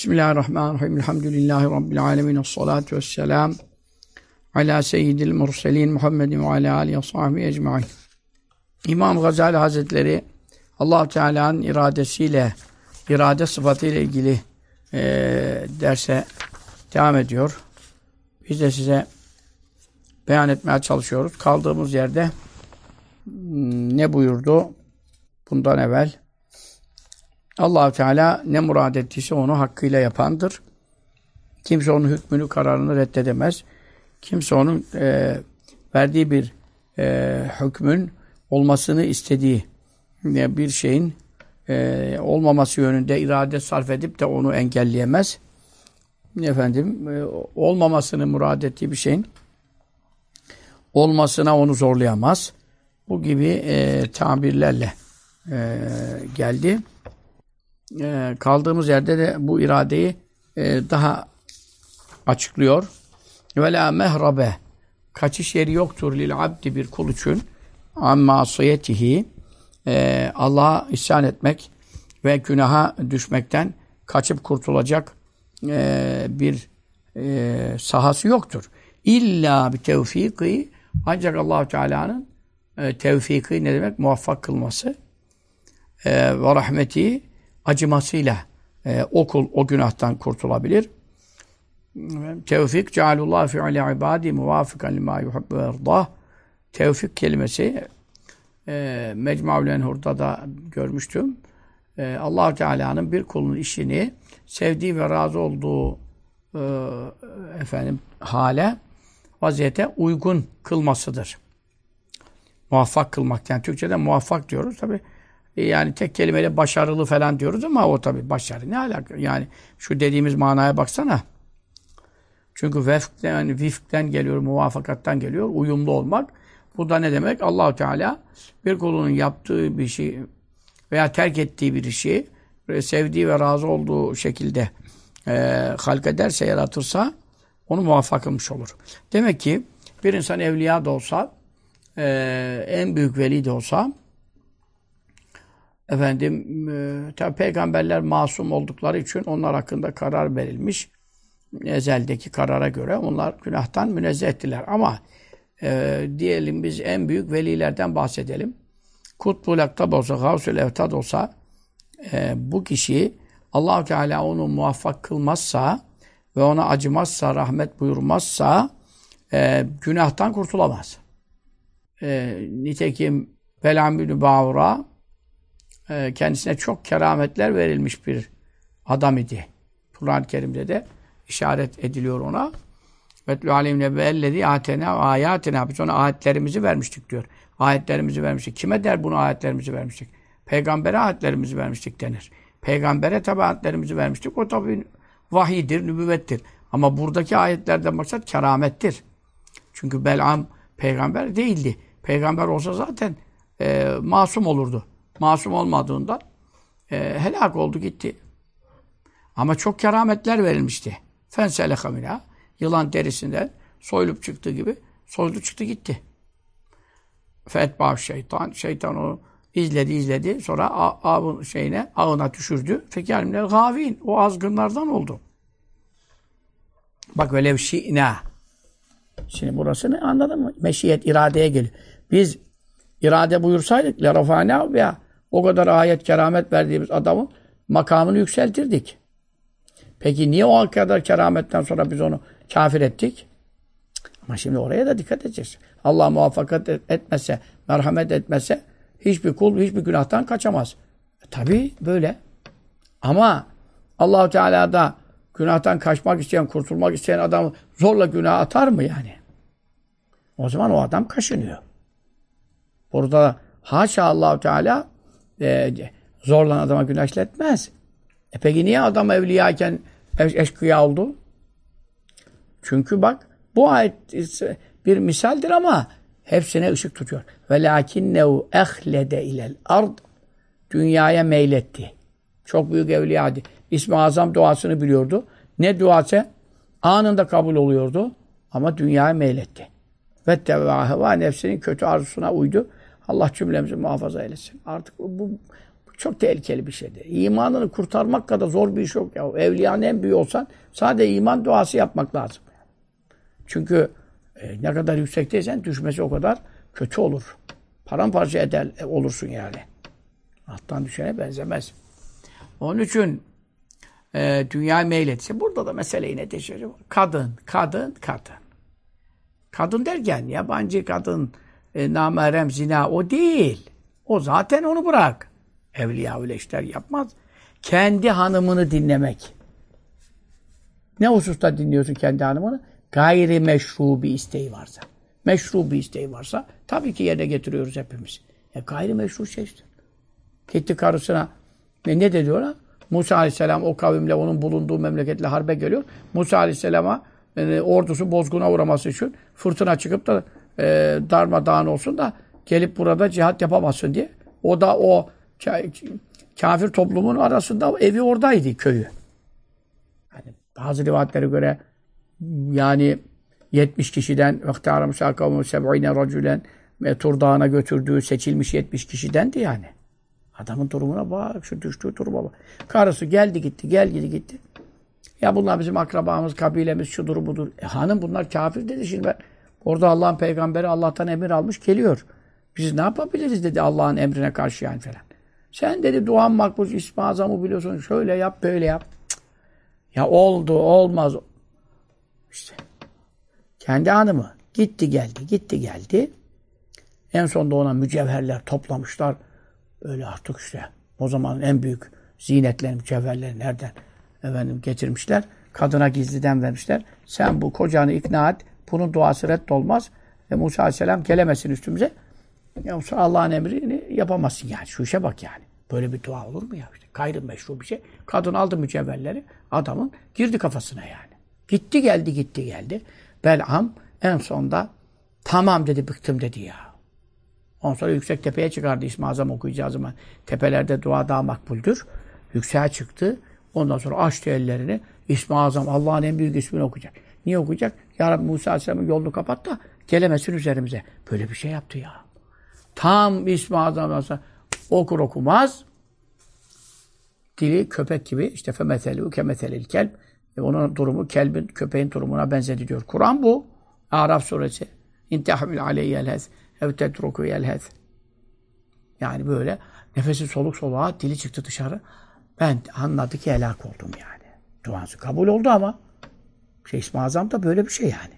Bismillahirrahmanirrahim. Elhamdülillahi Rabbil alemin. Esselatu vesselam. Ala seyyidil murselin Muhammedin ve ala alihi sahbihi ecma'in. İmam Gazali Hazretleri allah Teala'nın iradesiyle, irade sıfatıyla ilgili e, derse devam ediyor. Biz de size beyan etmeye çalışıyoruz. Kaldığımız yerde hmm, ne buyurdu bundan evvel? Allah Teala ne murad ettiyse onu hakkıyla yapandır. Kimse onun hükmünü, kararını reddedemez. Kimse onun e, verdiği bir e, hükmün olmasını istediği bir şeyin e, olmaması yönünde irade sarf edip de onu engelleyemez. Efendim, e, olmamasını murad ettiği bir şeyin olmasına onu zorlayamaz. Bu gibi e, tabirlerle e, geldi e, kaldığımız yerde de bu iradeyi e, daha açıklıyor. Ve mehrabe kaçış yeri yoktur lil abdi bir kul için amma asiyetihi e, Allah'a isyan etmek ve günaha düşmekten kaçıp kurtulacak e, bir e, sahası yoktur. İlla bir tevfiki ancak allah Teala'nın e, tevfiki ne demek? Muvaffak kılması e, ve rahmeti acımasıyla e, o o günahtan kurtulabilir. Tevfik cealullah fi'li ibadi muvafikan lima yuhibbu erdah. Tevfik kelimesi e, Mecmu'l Enhur'da da görmüştüm. E, allah Teala'nın bir kulun işini sevdiği ve razı olduğu e, efendim hale vaziyete uygun kılmasıdır. Muvaffak kılmak. Yani Türkçe'de muvaffak diyoruz. Tabi yani tek kelimeyle başarılı falan diyoruz ama o tabi başarı ne alaka? Yani şu dediğimiz manaya baksana. Çünkü vefkten, yani vifkten geliyor, muvafakattan geliyor. Uyumlu olmak. Bu da ne demek? Allahu Teala bir kulunun yaptığı bir şey veya terk ettiği bir işi sevdiği ve razı olduğu şekilde e, halk ederse, yaratırsa onu muvaffak kılmış olur. Demek ki bir insan evliya da olsa, e, en büyük veli de olsa Efendim, e, tabi peygamberler masum oldukları için onlar hakkında karar verilmiş. Ezeldeki karara göre onlar günahtan münezzeh ettiler. Ama e, diyelim biz en büyük velilerden bahsedelim. Kutbul Aktab olsa, Gavsül Evtad olsa e, bu kişi allah Teala onu muvaffak kılmazsa ve ona acımazsa, rahmet buyurmazsa e, günahtan kurtulamaz. E, nitekim Belam bin Bağura kendisine çok kerametler verilmiş bir adam idi. Kur'an-ı Kerim'de de işaret ediliyor ona. Vetlu aleyhine ve ellezi atena ayatena. Biz ona ayetlerimizi vermiştik diyor. Ayetlerimizi vermiştik. Kime der bunu ayetlerimizi vermiştik? Peygambere ayetlerimizi vermiştik denir. Peygambere tabi ayetlerimizi vermiştik. O tabi vahidir, nübüvvettir. Ama buradaki ayetlerden maksat keramettir. Çünkü Bel'am peygamber değildi. Peygamber olsa zaten e, masum olurdu masum olmadığından e, helak oldu gitti. Ama çok kerametler verilmişti. Fenseleha minha. Yılan derisinden soyulup çıktığı gibi soyuldu çıktı gitti. Fetbah şeytan. Şeytan onu izledi izledi. Sonra avın şeyine ağına düşürdü. Fekalimler gavin. O azgınlardan oldu. Bak velev şi'na. Şimdi burasını anladın mı? Meşiyet iradeye geliyor. Biz irade buyursaydık la rafana veya o kadar ayet, keramet verdiğimiz adamın makamını yükseltirdik. Peki niye o kadar kerametten sonra biz onu kafir ettik? Ama şimdi oraya da dikkat edeceğiz. Allah muvaffakat etmese, merhamet etmese hiçbir kul hiçbir günahtan kaçamaz. E, tabii böyle. Ama Allahu Teala da günahtan kaçmak isteyen, kurtulmak isteyen adamı zorla günah atar mı yani? O zaman o adam kaşınıyor. Burada haşa Allahu Teala e, zorlan adama günah işletmez. E peki niye adam evliyayken eşkıya oldu? Çünkü bak bu ayet bir misaldir ama hepsine ışık tutuyor. Ve lakinnehu ehlede ilel ard dünyaya meyletti. Çok büyük evliyadi. İsmi Azam duasını biliyordu. Ne duası? Anında kabul oluyordu. Ama dünyaya meyletti. Ve tevâheva nefsinin kötü arzusuna uydu. Allah cümlemizi muhafaza eylesin. Artık bu, bu Çok tehlikeli bir şeydir. İmanını kurtarmak kadar zor bir iş yok ya. Evliyanın en büyüğü olsan sadece iman duası yapmak lazım. Çünkü e, ne kadar yüksekteysen düşmesi o kadar kötü olur. Paramparça eder e, olursun yani. Alttan düşene benzemez. Onun için e, dünya meyletse burada da mesele yine değişiyor. Kadın, kadın, kadın. Kadın derken yabancı kadın, e, namerem, zina o değil. O zaten onu bırak. Evliya öyle işler yapmaz. Kendi hanımını dinlemek. Ne hususta dinliyorsun kendi hanımını? Gayri meşru bir isteği varsa. Meşru bir isteği varsa tabii ki yerine getiriyoruz hepimiz. E gayri meşru şey işte. Gitti karısına ne, ne de diyorlar? Musa Aleyhisselam o kavimle onun bulunduğu memleketle harbe geliyor. Musa Aleyhisselam'a e, ordusu bozguna uğraması için fırtına çıkıp da e, darmadağın olsun da gelip burada cihat yapamazsın diye. O da o kafir toplumun arasında evi oradaydı köyü. Yani bazı rivayetlere göre yani 70 kişiden vektara musakavu seb'ine racülen Tur Dağı'na götürdüğü seçilmiş 70 kişidendi yani. Adamın durumuna bak, şu düştüğü duruma bak. Karısı geldi gitti, gel gidi gitti. Ya bunlar bizim akrabamız, kabilemiz, şudur budur. E hanım bunlar kafir dedi şimdi ben. Orada Allah'ın peygamberi Allah'tan emir almış geliyor. Biz ne yapabiliriz dedi Allah'ın emrine karşı yani falan. Sen dedi duan makbul ismi azamı biliyorsun. Şöyle yap böyle yap. Cık. Ya oldu olmaz. İşte. Kendi hanımı. Gitti geldi gitti geldi. En sonunda ona mücevherler toplamışlar. Öyle artık işte o zaman en büyük zinetler, mücevherleri nereden efendim getirmişler. Kadına gizliden vermişler. Sen bu kocanı ikna et. Bunun duası reddolmaz. Ve Musa Aleyhisselam gelemesin üstümüze. Yoksa Allah'ın emrini yapamazsın yani. Şu işe bak yani. Böyle bir dua olur mu ya? İşte gayrı meşru bir şey. Kadın aldı mücevherleri. Adamın girdi kafasına yani. Gitti geldi gitti geldi. Bel'am en sonda tamam dedi bıktım dedi ya. Ondan sonra yüksek tepeye çıkardı İsmi Azam okuyacağı zaman. Tepelerde dua daha makbuldür. Yükseğe çıktı. Ondan sonra açtı ellerini. İsmi Azam Allah'ın en büyük ismini okuyacak. Niye okuyacak? Ya Rabbi Musa Aleyhisselam'ın yolunu kapat da gelemesin üzerimize. Böyle bir şey yaptı ya. Tam İsmi sonra okur okumaz dili köpek gibi işte femetelu kemetelil kelb e onun durumu kelbin köpeğin durumuna benzedi diyor. Kur'an bu. Araf suresi. İntehmil aleyhi elhez ev tetruku elhez. Yani böyle nefesi soluk soluğa dili çıktı dışarı. Ben anladı ki helak oldum yani. Duası kabul oldu ama şey İsmi Azam da böyle bir şey yani.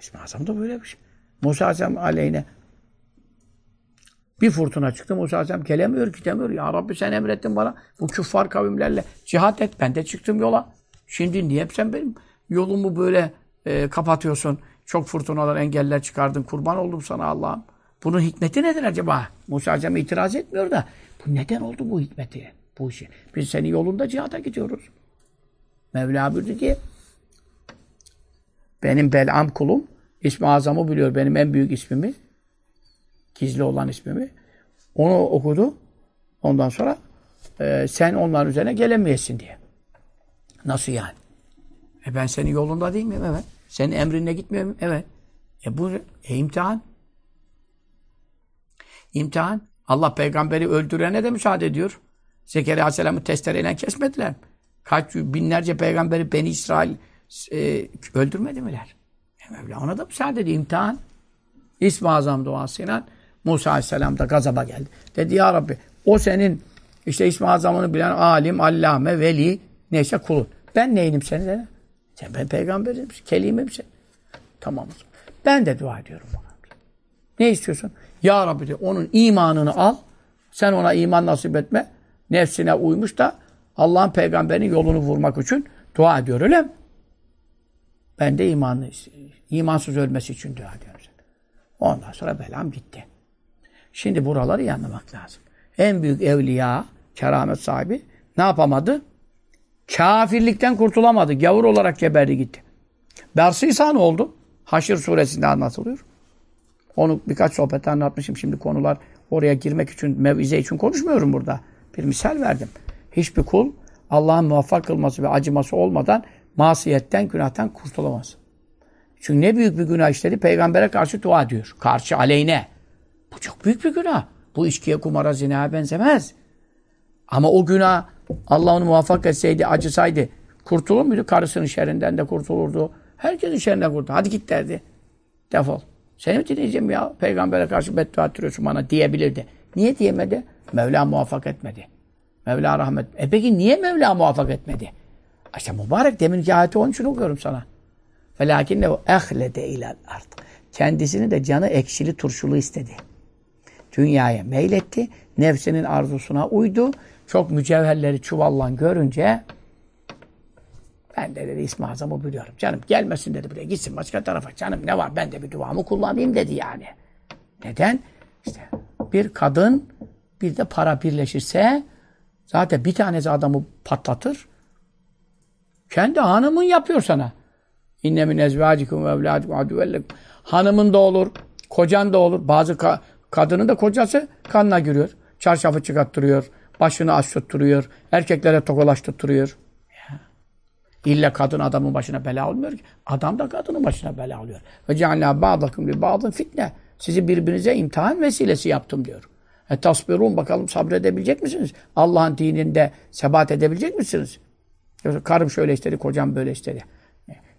İsmi Azam da böyle bir şey. Musa Aleyhisselam aleyhine bir fırtına çıktı. Musa Aleyhisselam gelemiyor, gidemiyor. Ya Rabbi sen emrettin bana bu küffar kavimlerle cihat et. Ben de çıktım yola. Şimdi niye sen benim yolumu böyle e, kapatıyorsun? Çok fırtınalar, engeller çıkardın. Kurban oldum sana Allah'ım. Bunun hikmeti nedir acaba? Musa Aleyhisselam itiraz etmiyor da. Bu neden oldu bu hikmeti? Bu işi. Biz senin yolunda cihata gidiyoruz. Mevla buyurdu ki benim Bel'am kulum ismi azamı biliyor. Benim en büyük ismimi gizli olan ismimi. Onu okudu. Ondan sonra e, sen onların üzerine gelemeyesin diye. Nasıl yani? E ben senin yolunda değil miyim? Evet. Senin emrinle gitmiyor muyum? Evet. E bu e, imtihan. İmtihan. Allah peygamberi öldürene de müsaade ediyor. Zekeriya Aleyhisselam'ı testereyle kesmediler. Kaç binlerce peygamberi Beni İsrail e, öldürmedi miler? E Mevla ona da müsaade ediyor. İmtihan. İsmi Azam duasıyla Musa Aleyhisselam da gazaba geldi. Dedi ya Rabbi o senin işte ismi azamını bilen alim, allame, veli neyse kulun. Ben neyinim senin dedi. Sen ben peygamberim, kelimemsin. Tamam. Ben de dua ediyorum. Ne istiyorsun? Ya Rabbi de onun imanını al. Sen ona iman nasip etme. Nefsine uymuş da Allah'ın peygamberinin yolunu vurmak için dua ediyor öyle mi? Ben de imanlı, imansız ölmesi için dua ediyorum. Ondan sonra belam gitti. Şimdi buraları iyi anlamak lazım. En büyük evliya, keramet sahibi ne yapamadı? Kafirlikten kurtulamadı. Gavur olarak geberdi gitti. Bersisa ne oldu? Haşr suresinde anlatılıyor. Onu birkaç sohbette anlatmışım. Şimdi konular oraya girmek için, mevize için konuşmuyorum burada. Bir misal verdim. Hiçbir kul Allah'ın muvaffak kılması ve acıması olmadan masiyetten, günahtan kurtulamaz. Çünkü ne büyük bir günah işledi. Peygambere karşı dua ediyor. Karşı aleyhine. Bu çok büyük bir günah. Bu içkiye, kumara, zinaya benzemez. Ama o günah Allah onu muvaffak etseydi, acısaydı kurtulur muydu? Karısının şerrinden de kurtulurdu. Herkesin şerrinden kurtulurdu. Hadi git derdi. Defol. Seni mi dinleyeceğim ya? Peygamber'e karşı beddua ettiriyorsun bana diyebilirdi. Niye diyemedi? Mevla muvaffak etmedi. Mevla rahmet. E peki niye Mevla muvaffak etmedi? İşte mübarek deminki ayeti onun için okuyorum sana. Velakinne o ehlede ilal ard. Kendisini de canı ekşili turşulu istedi. Dünyaya meyletti. Nefsinin arzusuna uydu. Çok mücevherleri çuvalla görünce ben de dedi İsmi Azam'ı biliyorum. Canım gelmesin dedi buraya. Gitsin başka tarafa. Canım ne var ben de bir duamı kullanayım dedi yani. Neden? İşte bir kadın bir de para birleşirse zaten bir tanesi adamı patlatır. Kendi hanımın yapıyor sana. İnne min ezvacikum ve evladikum aduvellekum. Hanımın da olur, kocan da olur. Bazı ka kadının da kocası kanına giriyor. Çarşafı çıkarttırıyor, başını aç tutturuyor, erkeklere tokalaştırıyor. İlla kadın adamın başına bela olmuyor ki. Adam da kadının başına bela oluyor. Ve cealna ba'dakum li ba'dın fitne. Sizi birbirinize imtihan vesilesi yaptım diyor. E tasbirun bakalım sabredebilecek misiniz? Allah'ın dininde sebat edebilecek misiniz? Karım şöyle istedi, kocam böyle istedi.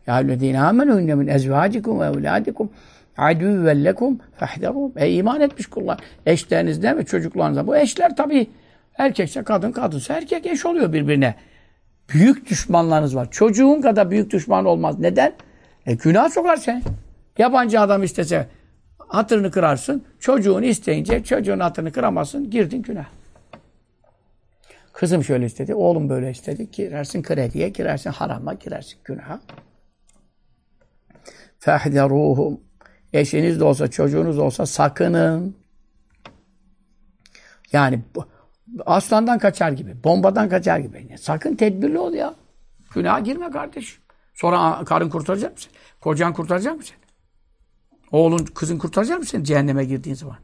Ya ellezine amenu inne min ezvacikum ve evladikum adüvven lekum fehderum. E iman etmiş kullar. Eşlerinizden ve çocuklarınızdan. Bu eşler tabii erkekse kadın, kadınsa erkek eş oluyor birbirine. Büyük düşmanlarınız var. Çocuğun kadar büyük düşman olmaz. Neden? E günah sokar sen. Yabancı adam istese hatırını kırarsın. Çocuğunu isteyince çocuğun hatırını kıramazsın. Girdin günah. Kızım şöyle istedi, oğlum böyle istedi. Girersin krediye, girersin harama, girersin günaha. Fehderuhum. Eşiniz de olsa, çocuğunuz da olsa sakının. Yani aslandan kaçar gibi, bombadan kaçar gibi. Sakın tedbirli ol ya. Günaha girme kardeş. Sonra karın kurtaracak mısın? Kocan kurtaracak mısın? Oğlun, kızın kurtaracak mısın cehenneme girdiğin zaman?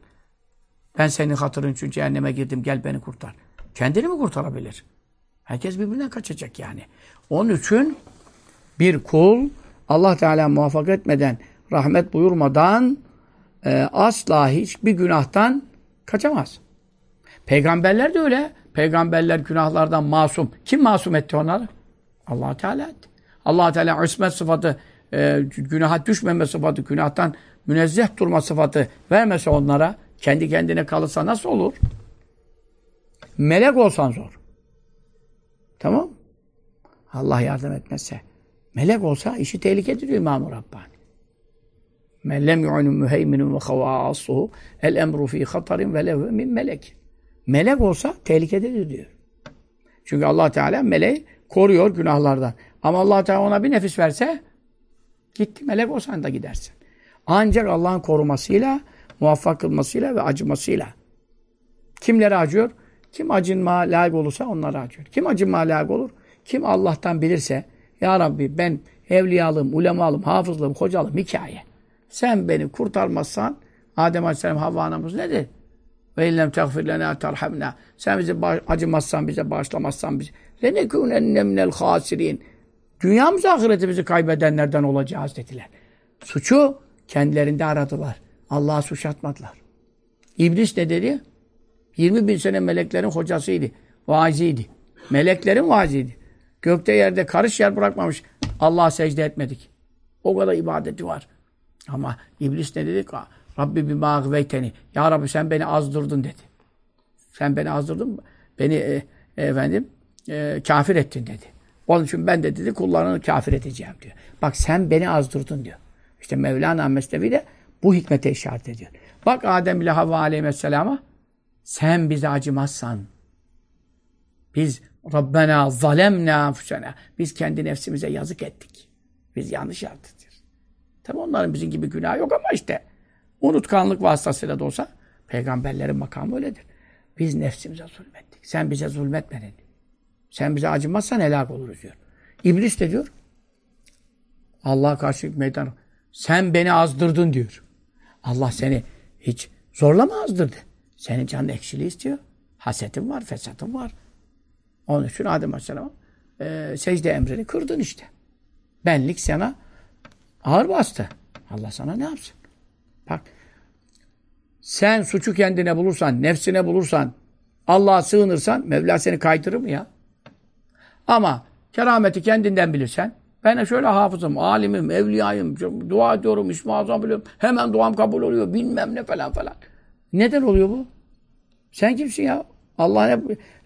Ben senin hatırın için cehenneme girdim, gel beni kurtar. Kendini mi kurtarabilir? Herkes birbirinden kaçacak yani. Onun için bir kul Allah Teala muvaffak etmeden, rahmet buyurmadan e, asla hiçbir günahtan kaçamaz. Peygamberler de öyle. Peygamberler günahlardan masum. Kim masum etti onları? allah Teala etti. allah Teala ismet sıfatı, e, günaha düşmeme sıfatı, günahtan münezzeh durma sıfatı vermese onlara, kendi kendine kalırsa nasıl olur? Melek olsan zor. Tamam Allah yardım etmezse. Melek olsa işi tehlike diyor İmam-ı Rabbani. Men lem yu'nu müheyminun ve havâsuhu el emru fî hatarin ve lehu min melek. Melek olsa tehlikededir diyor. Çünkü allah Teala meleği koruyor günahlardan. Ama allah Teala ona bir nefis verse gitti melek olsan da gidersin. Ancak Allah'ın korumasıyla, muvaffak kılmasıyla ve acımasıyla. Kimlere acıyor? Kim acınma layık olursa onlara acıyor. Kim acınma layık olur? Kim Allah'tan bilirse Ya Rabbi ben evliyalığım, ulemalığım, hafızlığım, hocalığım hikaye. Sen beni kurtarmazsan Adem Aleyhisselam Havva anamız nedir? Ve illem teğfir lena terhamna. Sen bize acımazsan, bize bağışlamazsan biz. Lenekûnenne minel hasirin. Dünyamız ahiretimizi kaybedenlerden olacağız dediler. Suçu kendilerinde aradılar. Allah'a suç atmadılar. İblis ne dedi? 20 bin sene meleklerin hocasıydı. Vaaziydi. Meleklerin vaaziydi. Gökte yerde karış yer bırakmamış. Allah'a secde etmedik. O kadar ibadeti var. Ama iblis ne dedi? Rabbi bir mağveyteni. Ya Rabbi sen beni azdırdın dedi. Sen beni azdırdın. Beni e, efendim e, kafir ettin dedi. Onun için ben de dedi kullarını kafir edeceğim diyor. Bak sen beni azdırdın diyor. İşte Mevlana Mesnevi de bu hikmete işaret ediyor. Bak Adem ile Havva aleyhisselama sen bize acımazsan biz Rabbena zalemna enfusena biz kendi nefsimize yazık ettik. Biz yanlış yaptık. Tabi onların bizim gibi günah yok ama işte unutkanlık vasıtasıyla da olsa peygamberlerin makamı öyledir. Biz nefsimize zulmettik. Sen bize zulmetmedin. Sen bize acımazsan helak oluruz diyor. İblis de diyor Allah'a karşı meydan sen beni azdırdın diyor. Allah seni hiç zorlama azdırdı. Senin canın ekşiliği istiyor. Hasetin var, fesatın var. Onun için Adem Aleyhisselam e, secde emrini kırdın işte. Benlik sana ağır bastı. Allah sana ne yapsın? Bak sen suçu kendine bulursan, nefsine bulursan, Allah'a sığınırsan Mevla seni kaydırır mı ya? Ama kerameti kendinden bilirsen ben şöyle hafızım, alimim, evliyayım, dua ediyorum, ismi azam biliyorum. Hemen duam kabul oluyor, bilmem ne falan falan. Neden oluyor bu? Sen kimsin ya? Allah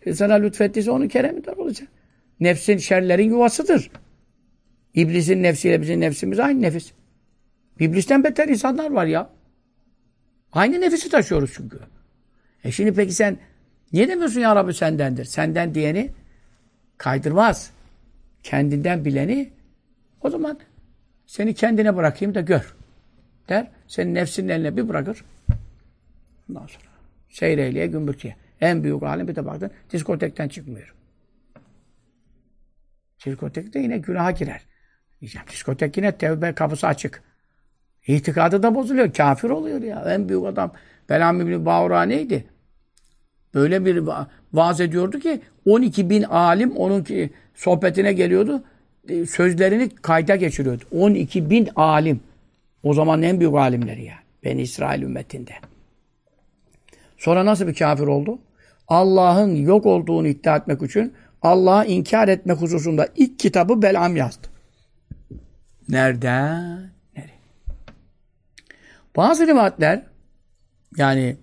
ne sana lütfettiyse onun kereminden olacak. Nefsin şerlerin yuvasıdır. İblisin nefsiyle bizim nefsimiz aynı nefis. İblisten beter insanlar var ya. Aynı nefisi taşıyoruz çünkü. E şimdi peki sen niye demiyorsun ya Rabbi sendendir? Senden diyeni kaydırmaz. Kendinden bileni o zaman seni kendine bırakayım da gör. Der. Senin nefsinin eline bir bırakır. Ondan sonra seyreyleye gümbürtüye. En büyük alim bir de baktın diskotekten çıkmıyor. Diskotekte yine günaha girer. Diyeceğim diskotek yine tevbe kapısı açık. İtikadı da bozuluyor. Kafir oluyor ya. En büyük adam Belam İbni Bağura neydi? Böyle bir vaaz ediyordu ki 12 bin alim onun ki sohbetine geliyordu. E, sözlerini kayda geçiriyordu. 12 bin alim. O zaman en büyük alimleri ya. Ben İsrail ümmetinde. Sonra nasıl bir kafir oldu? Allah'ın yok olduğunu iddia etmek için Allah'ı inkar etmek hususunda ilk kitabı Belam yazdı. Nereden? Nereye? Bazı rivayetler yani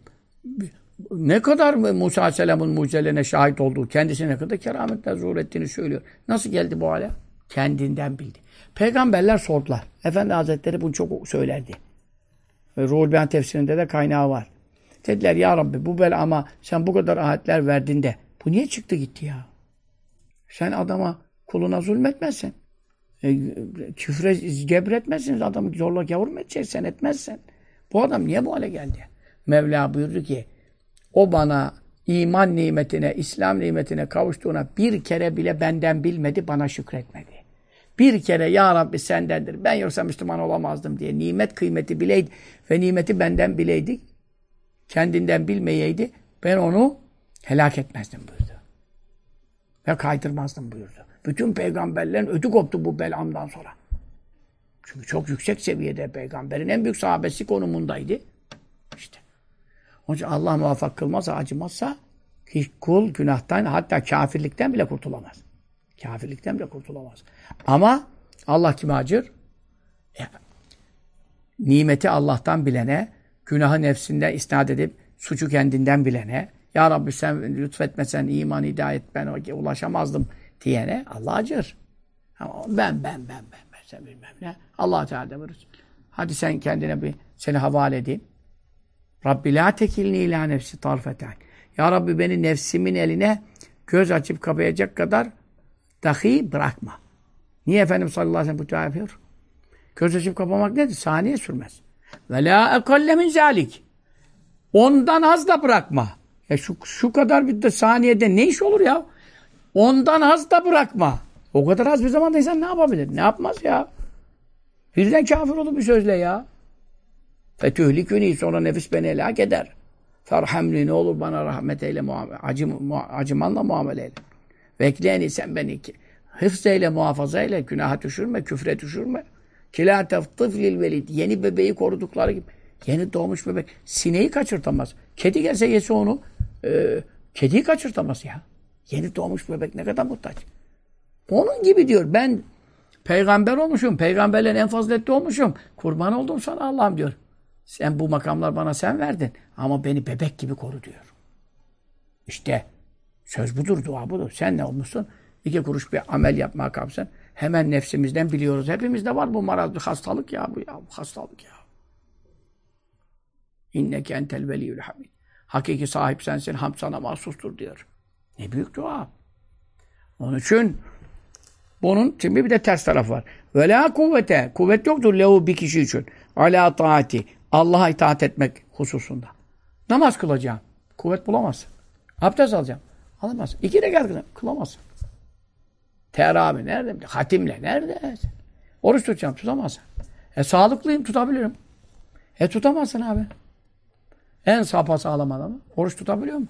ne kadar Musa Aleyhisselam'ın mucizelerine şahit olduğu, kendisine ne kadar kerametler zuhur ettiğini söylüyor. Nasıl geldi bu hale? Kendinden bildi. Peygamberler sordular. Efendi Hazretleri bunu çok söylerdi. Ruhul Beyan tefsirinde de kaynağı var. Dediler ya Rabbi bu bel ama sen bu kadar ayetler verdin de bu niye çıktı gitti ya? Sen adama kuluna zulmetmezsen. E, küfre gebretmezsiniz. Adamı zorla gavur mu edeceksen etmezsen. Bu adam niye bu hale geldi? Mevla buyurdu ki o bana iman nimetine, İslam nimetine kavuştuğuna bir kere bile benden bilmedi, bana şükretmedi. Bir kere ya Rabbi sendendir, ben yoksa Müslüman olamazdım diye nimet kıymeti bileydi ve nimeti benden bileydi, kendinden bilmeyeydi, ben onu helak etmezdim buyurdu. Ve kaydırmazdım buyurdu. Bütün peygamberlerin ödü koptu bu belamdan sonra. Çünkü çok yüksek seviyede peygamberin en büyük sahabesi konumundaydı. İşte. Onun için Allah muvaffak kılmazsa, acımazsa hiç kul günahtan hatta kafirlikten bile kurtulamaz. Kafirlikten bile kurtulamaz. Ama Allah kime acır? E, nimeti Allah'tan bilene, günahı nefsinde isnat edip suçu kendinden bilene, Ya Rabbi sen lütfetmesen iman, hidayet ben ulaşamazdım diyene Allah acır. Ama ben, ben, ben, ben, ben, sen bilmem ne. Allah Teala da Hadi sen kendine bir seni havale edeyim. Rabbi la tekilni ila nefsi tarfeten. Ya Rabbi beni nefsimin eline göz açıp kapayacak kadar dahi bırakma. Niye Efendimiz sallallahu aleyhi ve sellem bu yapıyor? Göz açıp kapamak nedir? Saniye sürmez. Ve la ekalle min zalik. Ondan az da bırakma. Ya şu, şu kadar bir de saniyede ne iş olur ya? Ondan az da bırakma. O kadar az bir zamanda insan ne yapabilir? Ne yapmaz ya? Birden kafir olur bir sözle ya. Fetühlikünü sonra nefis beni helak eder. Ferhamli ne olur bana rahmet eyle, muamele, acım, acımanla muamele eyle. Vekleyeni sen beni ki. Hıfz eyle, muhafaza eyle, günaha düşürme, küfre düşürme. Kila teftıflil velid. Yeni bebeği korudukları gibi. Yeni doğmuş bebek. Sineği kaçırtamaz. Kedi gelse yese onu, e, kediyi kaçırtamaz ya. Yeni doğmuş bebek ne kadar muhtaç. Onun gibi diyor. Ben peygamber olmuşum. Peygamberlerin en faziletli olmuşum. Kurban oldum sana Allah'ım diyor. Sen bu makamlar bana sen verdin. Ama beni bebek gibi koru diyor. İşte söz budur, dua budur. Sen ne olmuşsun? İki kuruş bir amel yapmaya kalksan hemen nefsimizden biliyoruz. Hepimizde var bu maraz, bir hastalık ya bu ya. Bu hastalık ya. İnneke entel veliyyül hamid. Hakiki sahip sensin, ham sana mahsustur diyor. Ne büyük dua. Onun için bunun şimdi bir de ters taraf var. Ve la kuvvete. Kuvvet yoktur lehu bir kişi için. Ala taati. Allah'a itaat etmek hususunda. Namaz kılacağım. Kuvvet bulamazsın. Abdest alacağım. Alamaz. İki rekat kılamazsın. Teravih nerede? Hatimle nerede? Oruç tutacağım. Tutamazsın. E sağlıklıyım. Tutabilirim. E tutamazsın abi. En sapa sağlam adamı. Oruç tutabiliyor mu?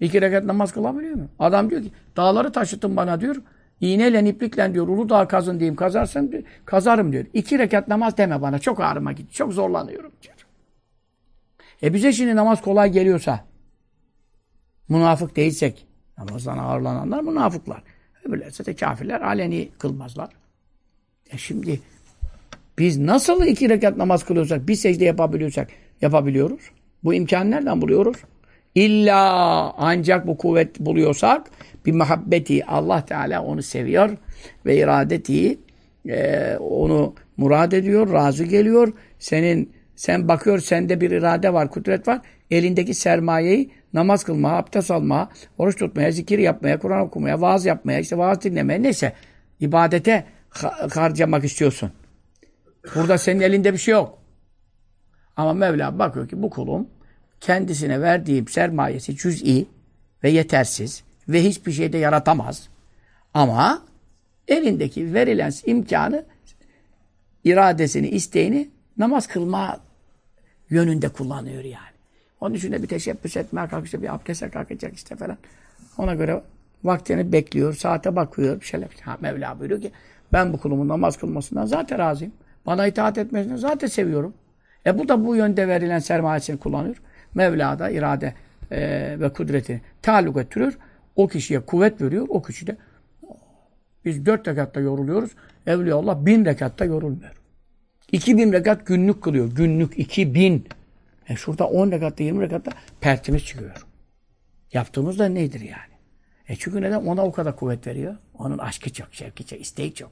İki rekat namaz kılabiliyor mu? Adam diyor ki dağları taşıttın bana diyor. İğneyle, iplikle diyor Uludağ kazın diyeyim kazarsam diyor, kazarım diyor. İki rekat namaz deme bana. Çok ağrıma gitti. Çok zorlanıyorum diyor. E bize şimdi namaz kolay geliyorsa münafık değilsek, namazdan ağırlananlar münafıklar. Öbürlerse de kafirler aleni kılmazlar. E şimdi biz nasıl iki rekat namaz kılıyorsak, bir secde yapabiliyorsak yapabiliyoruz. Bu imkanı nereden buluyoruz? İlla ancak bu kuvvet buluyorsak bir muhabbeti Allah Teala onu seviyor ve iradeti e, onu murad ediyor, razı geliyor. Senin sen bakıyor sende bir irade var, kudret var. Elindeki sermayeyi namaz kılmaya, abdest almaya, oruç tutmaya, zikir yapmaya, Kur'an okumaya, vaaz yapmaya, işte vaaz dinlemeye neyse ibadete harcamak istiyorsun. Burada senin elinde bir şey yok. Ama Mevla bakıyor ki bu kulum kendisine verdiğim sermayesi cüz'i ve yetersiz ve hiçbir şeyde yaratamaz. Ama elindeki verilen imkanı, iradesini, isteğini namaz kılma yönünde kullanıyor yani. Onun için de bir teşebbüs etmeye kalkışta bir abdeste kalkacak işte falan. Ona göre vaktini bekliyor, saate bakıyor, bir şeyler. Ha, Mevla buyuruyor ki ben bu kulumun namaz kılmasından zaten razıyım. Bana itaat etmesinden zaten seviyorum. E bu da bu yönde verilen sermayesini kullanıyor. Mevla da irade e, ve kudreti taalluk ettiriyor. O kişiye kuvvet veriyor. O kişi de biz dört rekatta yoruluyoruz. Evliyaullah bin rekatta yorulmuyor. İki bin rekat günlük kılıyor. Günlük iki bin. E şurada on rekatta, yirmi rekatta pertimiz çıkıyor. Yaptığımız da nedir yani? E çünkü neden? Ona o kadar kuvvet veriyor. Onun aşkı çok, şevki çok, isteği çok.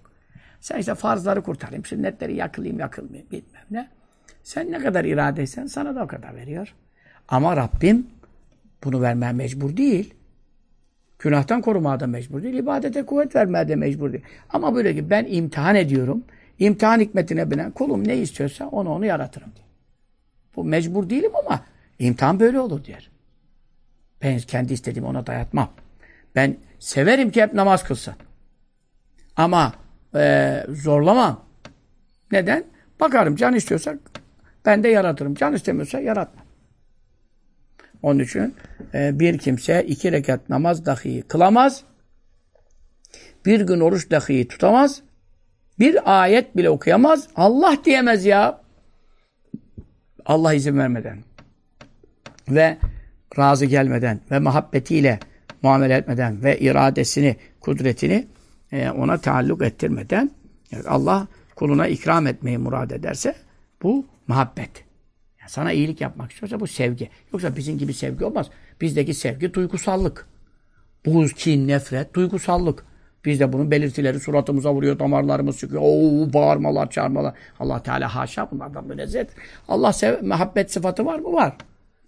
Sen işte farzları kurtarayım, sünnetleri yakılayım, yakılmayayım bilmem ne. Sen ne kadar iradeysen sana da o kadar veriyor. Ama Rabbim bunu vermeye mecbur değil. Günahtan korumaya da mecbur değil. İbadete kuvvet vermeye de mecbur değil. Ama böyle ki ben imtihan ediyorum. İmtihan hikmetine binen kulum ne istiyorsa onu onu yaratırım diyor. Bu mecbur değilim ama imtihan böyle olur diyor. Ben kendi istediğimi ona dayatmam. Ben severim ki hep namaz kılsın. Ama e, zorlamam. Neden? Bakarım can istiyorsa ben de yaratırım. Can istemiyorsa yaratmam. Onun için e, bir kimse iki rekat namaz dahi kılamaz. Bir gün oruç dahi tutamaz. Bir ayet bile okuyamaz. Allah diyemez ya. Allah izin vermeden ve razı gelmeden ve muhabbetiyle muamele etmeden ve iradesini, kudretini e, ona taalluk ettirmeden yani Allah kuluna ikram etmeyi murad ederse bu muhabbet. Yani sana iyilik yapmak istiyorsa bu sevgi. Yoksa bizim gibi sevgi olmaz. Bizdeki sevgi duygusallık. Buz, kin, nefret, duygusallık. Biz de bunun belirtileri suratımıza vuruyor, damarlarımız çıkıyor. Oo, bağırmalar, çağırmalar. Allah Teala haşa bunlardan münezzeh. Allah sev muhabbet sıfatı var mı? Var.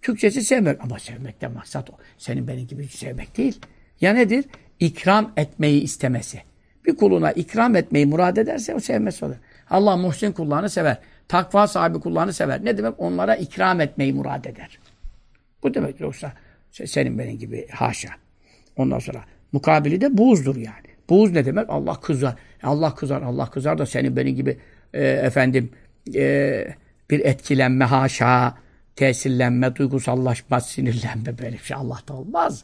Türkçesi sevmek. Ama sevmekten maksat o. Senin benim gibi sevmek değil. Ya nedir? İkram etmeyi istemesi. Bir kuluna ikram etmeyi murad ederse o sevmesi olur. Allah muhsin kullarını sever. Takva sahibi kullarını sever. Ne demek? Onlara ikram etmeyi murad eder. Bu demek yoksa senin benim gibi haşa. Ondan sonra mukabili de buğzdur yani. Buğz ne demek? Allah kızar. Allah kızar. Allah kızar da senin benim gibi e, efendim e, bir etkilenme haşa, tesirlenme, duygusallaşma, sinirlenme böyle bir şey Allah'ta olmaz.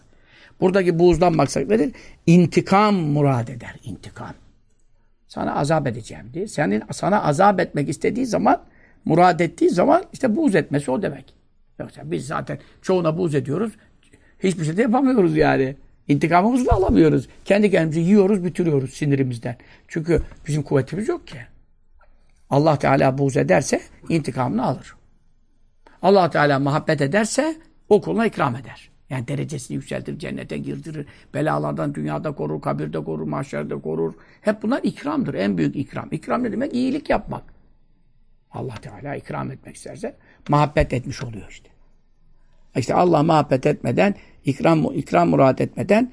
Buradaki buğzdan maksat nedir? İntikam murad eder. İntikam. Sana azap edeceğim diye. Senin sana azap etmek istediği zaman, murad ettiği zaman işte buğz etmesi o demek. Yoksa biz zaten çoğuna buğz ediyoruz. Hiçbir şey de yapamıyoruz yani. İntikamımızı da alamıyoruz. Kendi kendimizi yiyoruz, bitiriyoruz sinirimizden. Çünkü bizim kuvvetimiz yok ki. Allah Teala buğz ederse intikamını alır. Allah Teala muhabbet ederse o kuluna ikram eder. Yani derecesini yükseltir, cennete girdirir, belalardan dünyada korur, kabirde korur, mahşerde korur. Hep bunlar ikramdır, en büyük ikram. İkram ne demek? İyilik yapmak. Allah Teala ikram etmek isterse muhabbet etmiş oluyor işte. İşte Allah muhabbet etmeden, ikram, ikram murat etmeden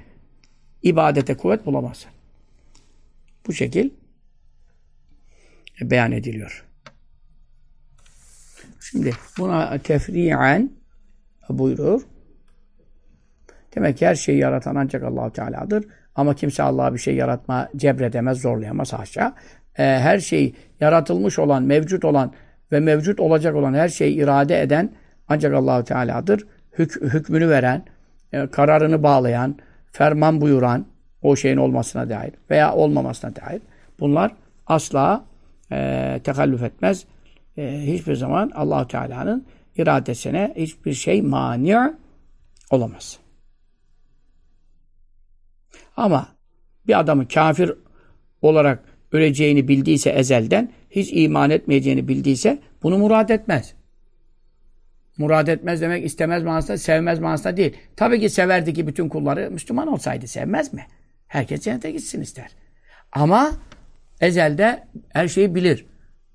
ibadete kuvvet bulamazsın. Bu şekil beyan ediliyor. Şimdi buna tefriyen buyurur. Demek ki her şeyi yaratan ancak allah Teala'dır. Ama kimse Allah'a bir şey yaratma cebredemez, zorlayamaz haşa. Ee, her şey yaratılmış olan, mevcut olan ve mevcut olacak olan her şeyi irade eden ancak allah Teala'dır. Hük, hükmünü veren, e, kararını bağlayan, ferman buyuran o şeyin olmasına dair veya olmamasına dair. Bunlar asla e, tekallüf etmez. E, hiçbir zaman allah Teala'nın iradesine hiçbir şey mani olamaz. Ama bir adamın kafir olarak öleceğini bildiyse ezelden, hiç iman etmeyeceğini bildiyse bunu murad etmez. Murad etmez demek istemez manasında, sevmez manasında değil. Tabii ki severdi ki bütün kulları Müslüman olsaydı sevmez mi? Herkes cennete gitsin ister. Ama ezelde her şeyi bilir.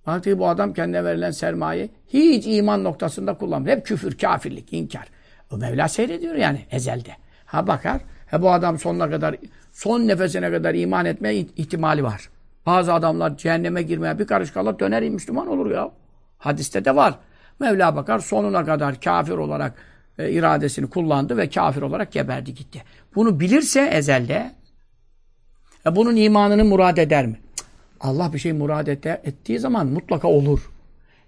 Baktı bu adam kendine verilen sermaye hiç iman noktasında kullanmıyor. Hep küfür, kafirlik, inkar. O Mevla seyrediyor yani ezelde. Ha bakar, he bu adam sonuna kadar, son nefesine kadar iman etme ihtimali var. Bazı adamlar cehenneme girmeye bir karış kala döner Müslüman olur ya. Hadiste de var. Mevla bakar sonuna kadar kafir olarak e, iradesini kullandı ve kafir olarak geberdi gitti. Bunu bilirse ezelde e, bunun imanını murad eder mi? Allah bir şey murad eder, ettiği zaman mutlaka olur.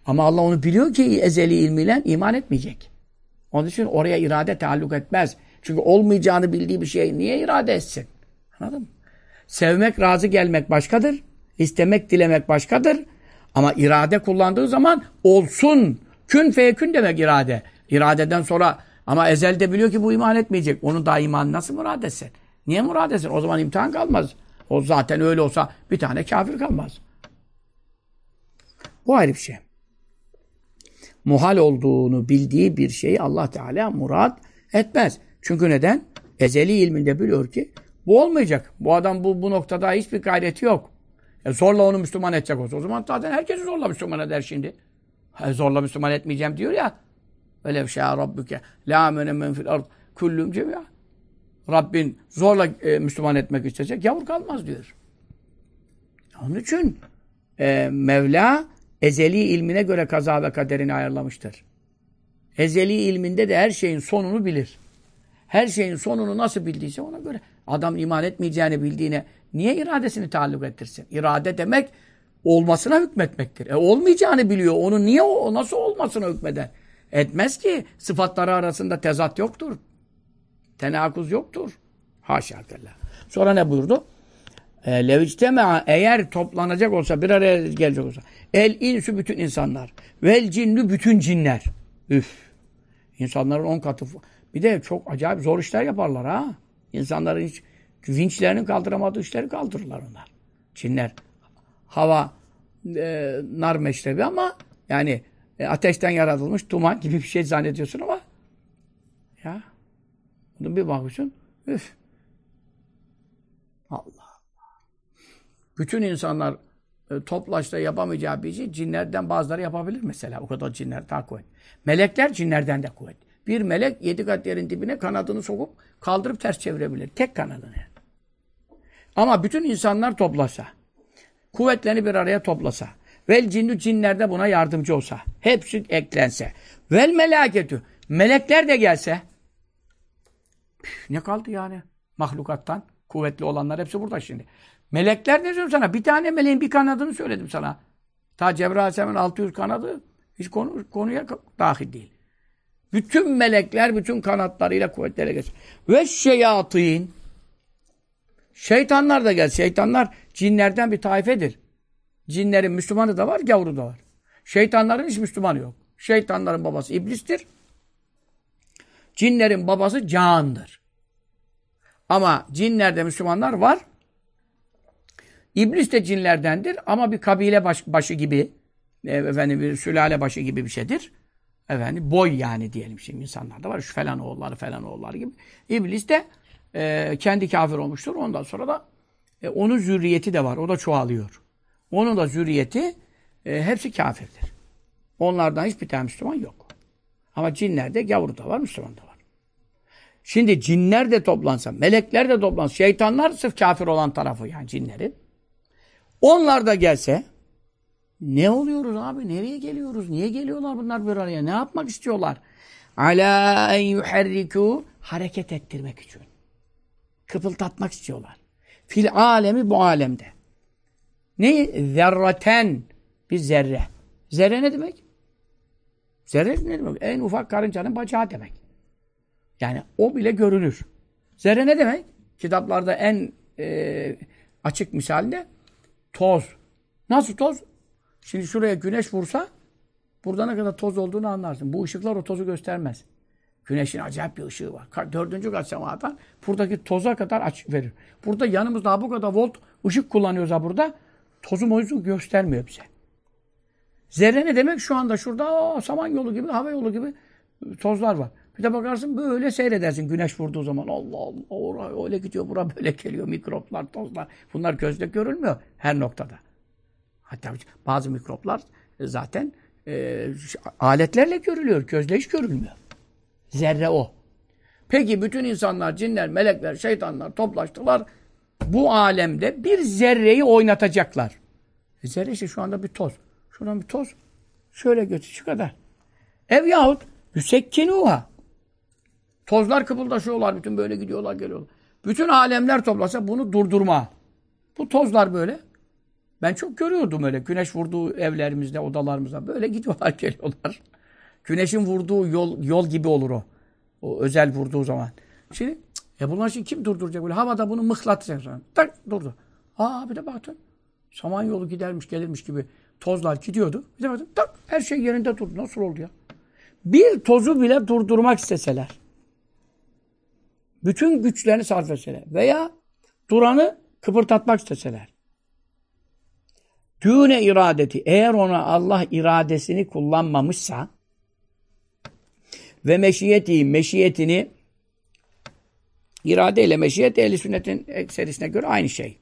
Ama Allah onu biliyor ki ezeli ilmiyle iman etmeyecek. Onun için oraya irade taalluk etmez. Çünkü olmayacağını bildiği bir şey niye irade etsin? Anladın mı? Sevmek, razı gelmek başkadır. İstemek, dilemek başkadır. Ama irade kullandığı zaman olsun. Kün feyekün demek irade. İradeden sonra ama ezelde biliyor ki bu iman etmeyecek. Onun da iman nasıl murad etsin? Niye murad etsin? O zaman imtihan kalmaz. O zaten öyle olsa bir tane kafir kalmaz. Bu ayrı bir şey. Muhal olduğunu bildiği bir şeyi Allah Teala murad etmez. Çünkü neden? Ezeli ilminde biliyor ki bu olmayacak. Bu adam bu, bu noktada hiçbir gayreti yok. E zorla onu Müslüman edecek olsa. O zaman zaten herkesi zorla Müslüman eder şimdi. Zorla Müslüman etmeyeceğim diyor ya. Öyle bir şey Rabbüke. La men fil ard. Kullum cemia. Rabbin zorla e, Müslüman etmek isteyecek. Yavur kalmaz diyor. Onun için e, Mevla ezeli ilmine göre kaza ve kaderini ayarlamıştır. Ezeli ilminde de her şeyin sonunu bilir. Her şeyin sonunu nasıl bildiyse ona göre. Adam iman etmeyeceğini bildiğine niye iradesini taalluk ettirsin? İrade demek olmasına hükmetmektir. E olmayacağını biliyor. Onu niye o nasıl olmasına hükmeder? Etmez ki. Sıfatları arasında tezat yoktur. Tenakuz yoktur. Haşa kella. Sonra ne buyurdu? E, eğer toplanacak olsa, bir araya gelecek olsa. El insü bütün insanlar. Vel cinnü bütün cinler. Üf. İnsanların on katı. Bir de çok acayip zor işler yaparlar ha. İnsanların hiç vinçlerinin kaldıramadığı işleri kaldırırlar onlar. Cinler. Hava e, nar meşrebi ama yani e, ateşten yaratılmış duman gibi bir şey zannediyorsun ama ya bunu bir bakıyorsun üf. Allah Allah. Bütün insanlar e, toplaşta yapamayacağı bir şey cinlerden bazıları yapabilir mesela. O kadar cinler daha kuvvet. Melekler cinlerden de kuvvet. Bir melek yedi kat yerin dibine kanadını sokup kaldırıp ters çevirebilir. Tek kanadını. Ama bütün insanlar toplasa, kuvvetlerini bir araya toplasa, vel cinnü cinlerde buna yardımcı olsa, hepsi eklense, vel melaketü, melekler de gelse, püf, ne kaldı yani mahlukattan? Kuvvetli olanlar hepsi burada şimdi. Melekler ne diyorum sana? Bir tane meleğin bir kanadını söyledim sana. Ta Cebrail Aleyhisselam'ın 600 kanadı hiç konu, konuya dahil değil. Bütün melekler bütün kanatlarıyla kuvvetlere geçer. Ve şeyatîn Şeytanlar da gel. Şeytanlar cinlerden bir taifedir. Cinlerin Müslümanı da var, gavuru da var. Şeytanların hiç Müslümanı yok. Şeytanların babası iblistir. Cinlerin babası candır. Ama cinlerde Müslümanlar var. İblis de cinlerdendir ama bir kabile baş, başı gibi, e, efendim bir sülale başı gibi bir şeydir. Efendim boy yani diyelim şimdi insanlarda var. Şu falan oğulları falan oğulları gibi. İblis de e, kendi kafir olmuştur. Ondan sonra da e, onun zürriyeti de var. O da çoğalıyor. Onun da zürriyeti e, hepsi kafirdir. Onlardan hiçbir tane Müslüman yok. Ama cinlerde gavur da var, Müslüman da var. Şimdi cinler de toplansa, melekler de toplansa, şeytanlar sırf kafir olan tarafı yani cinlerin. Onlar da gelse ne oluyoruz abi? Nereye geliyoruz? Niye geliyorlar bunlar bir araya? Ne yapmak istiyorlar? Ala en yuharriku hareket ettirmek için. Kıpıldatmak istiyorlar. Fil alemi bu alemde. Ne? Zerraten bir zerre. Zerre ne demek? Zerre ne demek? En ufak karıncanın bacağı demek. Yani o bile görülür. Zerre ne demek? Kitaplarda en e, açık misalde toz. Nasıl toz? Şimdi şuraya güneş vursa burada ne kadar toz olduğunu anlarsın. Bu ışıklar o tozu göstermez. Güneşin acayip bir ışığı var. Dördüncü kat semadan buradaki toza kadar aç verir. Burada yanımızda bu kadar volt ışık kullanıyoruz ha burada. Tozu mozu göstermiyor bize. Zerre ne demek? Şu anda şurada aa, samanyolu gibi, hava yolu gibi tozlar var. Bir de bakarsın böyle seyredersin güneş vurduğu zaman. Allah Allah oraya öyle gidiyor, bura böyle geliyor. Mikroplar, tozlar. Bunlar gözle görülmüyor her noktada. Hatta bazı mikroplar zaten e, aletlerle görülüyor. Gözle hiç görülmüyor. Zerre o. Peki bütün insanlar, cinler, melekler, şeytanlar toplaştılar. Bu alemde bir zerreyi oynatacaklar. E zerre işte şu anda bir toz. Şuradan bir toz. Şöyle götür şu kadar. Ev yahut yüsekkinuha. Tozlar kıpıldaşıyorlar. Bütün böyle gidiyorlar geliyorlar. Bütün alemler toplasa bunu durdurma. Bu tozlar böyle. Ben çok görüyordum öyle. Güneş vurduğu evlerimizde, odalarımızda. Böyle gidiyorlar, geliyorlar. Güneşin vurduğu yol, yol gibi olur o. O özel vurduğu zaman. Şimdi ya bunlar şimdi kim durduracak? Böyle havada bunu mıhlatacak sonra. Tak durdu. Aa bir de baktın. Samanyolu gidermiş gelirmiş gibi tozlar gidiyordu. Bir de baktın tak her şey yerinde durdu. Nasıl oldu ya? Bir tozu bile durdurmak isteseler. Bütün güçlerini sarf etseler. Veya duranı kıpırtatmak isteseler. Düğüne iradeti. Eğer ona Allah iradesini kullanmamışsa ve meşiyeti, meşiyetini irade ile meşiyet ehli sünnetin ekserisine göre aynı şey.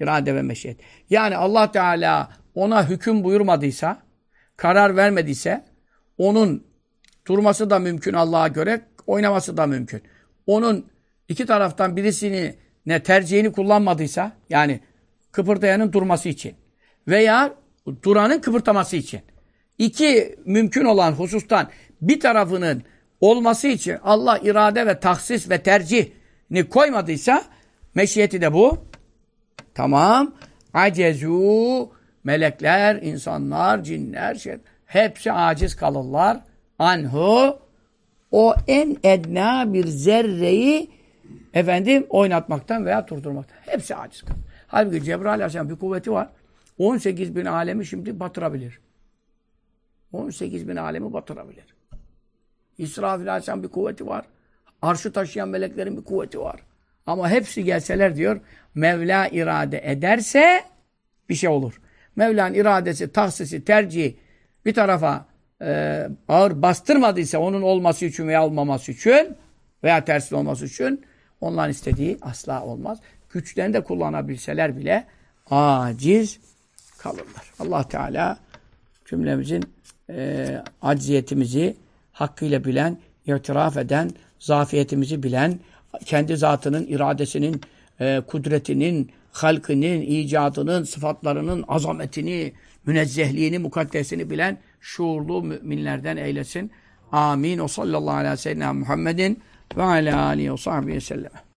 İrade ve meşiyet. Yani Allah Teala ona hüküm buyurmadıysa, karar vermediyse onun durması da mümkün Allah'a göre, oynaması da mümkün. Onun iki taraftan birisini ne tercihini kullanmadıysa, yani kıpırdayanın durması için veya duranın kıpırtaması için. İki mümkün olan husustan bir tarafının olması için Allah irade ve tahsis ve tercihini koymadıysa meşiyeti de bu. Tamam. Acezu melekler, insanlar, cinler, şey, hepsi aciz kalırlar. Anhu o en edna bir zerreyi efendim oynatmaktan veya durdurmaktan. Hepsi aciz kalır. Halbuki Cebrail Aleyhisselam bir kuvveti var. 18 bin alemi şimdi batırabilir. 18 bin alemi batırabilir. İsrafil Aleyhisselam bir kuvveti var. Arşı taşıyan meleklerin bir kuvveti var. Ama hepsi gelseler diyor, Mevla irade ederse bir şey olur. Mevla'nın iradesi, tahsisi, tercihi bir tarafa e, ağır bastırmadıysa onun olması için veya olmaması için veya tersi olması için onların istediği asla olmaz. Güçlerini de kullanabilseler bile aciz kalırlar. Allah Teala cümlemizin e, acziyetimizi hakkıyla bilen, itiraf eden, zafiyetimizi bilen, kendi zatının, iradesinin, e, kudretinin, halkının, icadının, sıfatlarının azametini, münezzehliğini, mukaddesini bilen şuurlu müminlerden eylesin. Amin. O sallallahu aleyhi ve sellem Muhammedin ve ala alihi ve sahbihi sellem.